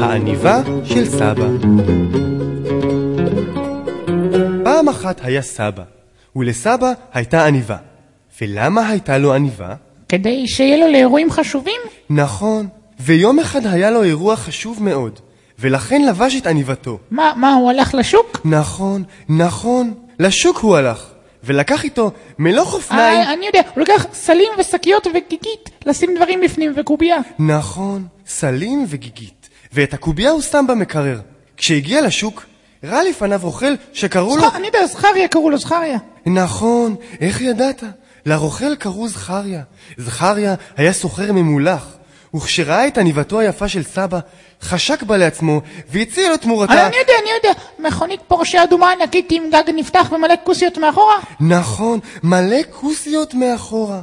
העניבה של סבא פעם אחת היה סבא, ולסבא הייתה עניבה. ולמה הייתה לו עניבה? כדי שיהיה לו לאירועים חשובים? נכון, ויום אחד היה לו אירוע חשוב מאוד, ולכן לבש את עניבתו. מה, מה, הוא הלך לשוק? נכון, נכון, לשוק הוא הלך, ולקח איתו מלוך אופניים. אה, אני יודע, הוא לקח סלים ושקיות וגיגית לשים דברים בפנים וקובייה. נכון, סלים וגיגית, ואת הקובייה הוא שם במקרר. כשהגיע לשוק, ראה לפניו רוכל שקראו לו... אני יודע, זכריה קראו לו זכריה. נכון, איך ידעת? לרוכל קראו זכריה. זכריה היה סוחר ממולח, וכשראה את עניבתו היפה של סבא, חשק בה לעצמו, והציע לו תמורתה... אני יודע, אני יודע, מכונית פורשה אדומה ענקית עם גג נפתח ומלא כוסיות מאחורה. נכון, מלא כוסיות מאחורה.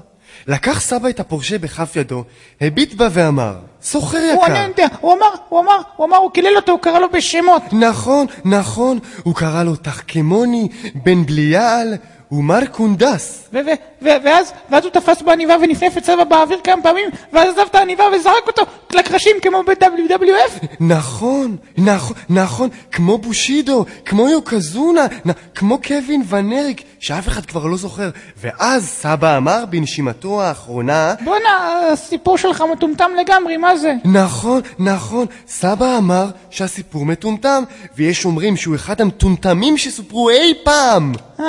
לקח סבא את הפורשה בכף ידו, הביט בה ואמר, סוחר הוא, יקר. אני יודע, הוא אמר, הוא אמר, הוא אמר, הוא קילל אותו, הוא קרא לו בשמות. נכון, נכון, הוא קרא לו תחכמוני, בן בליעל ומר קונדס. ו- ו- ו- ואז, ואז הוא תפס בעניבה ונפנף את סבא באוויר כמה פעמים, ואז עזב את העניבה וזרק אותו לקרשים כמו ב-WWF. נכון, נכון, נכון, כמו בושידו, כמו יוקזונה, נ, כמו קווין ונריק, שאף אחד כבר לא זוכר. ואז סבא אמר בנשימתו האחרונה, בואנה, הסיפור שלך מטומטם לגמרי, מה זה? נכון, נכון, סבא אמר שהסיפור מטומטם, ויש אומרים שהוא אחד המטומטמים שסופרו אי פעם. אה,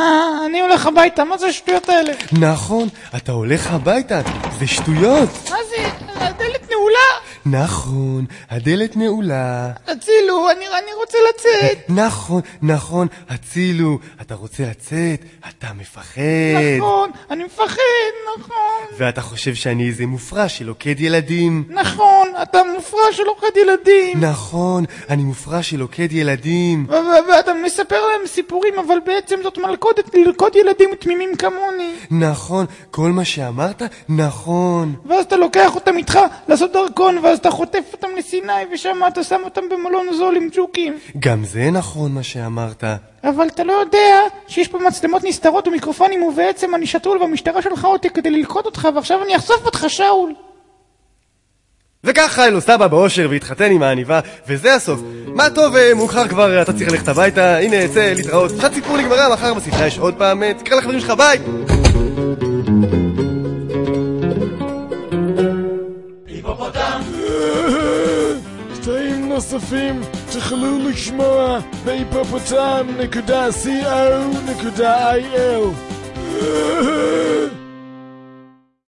אני הולך הביתה, מה זה השטויות האלה? נכון, אתה הולך הביתה, זה שטויות. מה? נכון, הדלת נעולה. הצילו, אני, אני רוצה לצאת. נכון, נכון, הצילו, אתה רוצה לצאת, אתה מפחד. נכון, אני מפחד, נכון. ואתה חושב שאני איזה מופרע שלוקד ילדים. נכון, אתה מופרע של אוכד ילדים. נכון, אני מופרע שלוקד ילדים. ואתה מספר להם סיפורים, אבל בעצם זאת מלכודת ללכוד ילדים תמימים כמוני. נכון, כל מה שאמרת, נכון. ואז אתה לוקח אותם איתך לעשות דרכון, ואז אתה חוטף אותם לסיני, ושם אתה שם אותם במלון זול עם ג'וקים. גם זה נכון מה שאמרת. אבל אתה לא יודע שיש פה מצלמות נסתרות ומיקרופונים, ובעצם אני שתול והמשטרה שלחה אותי כדי ללכוד אותך, ועכשיו אני אחשוף אותך, שאול. וכך חי לו סבא באושר והתחתן עם העניבה, וזה הסוף. מה טוב, אה, מאוחר כבר, אתה צריך ללכת הביתה, הנה, צא, להתראות. שעת סיפור נגמרה, מחר בספרה יש עוד פעם, אה, תקרא לחברים שלך, ביי! נוספים תוכלו לשמוע בהיפופוטם.co.il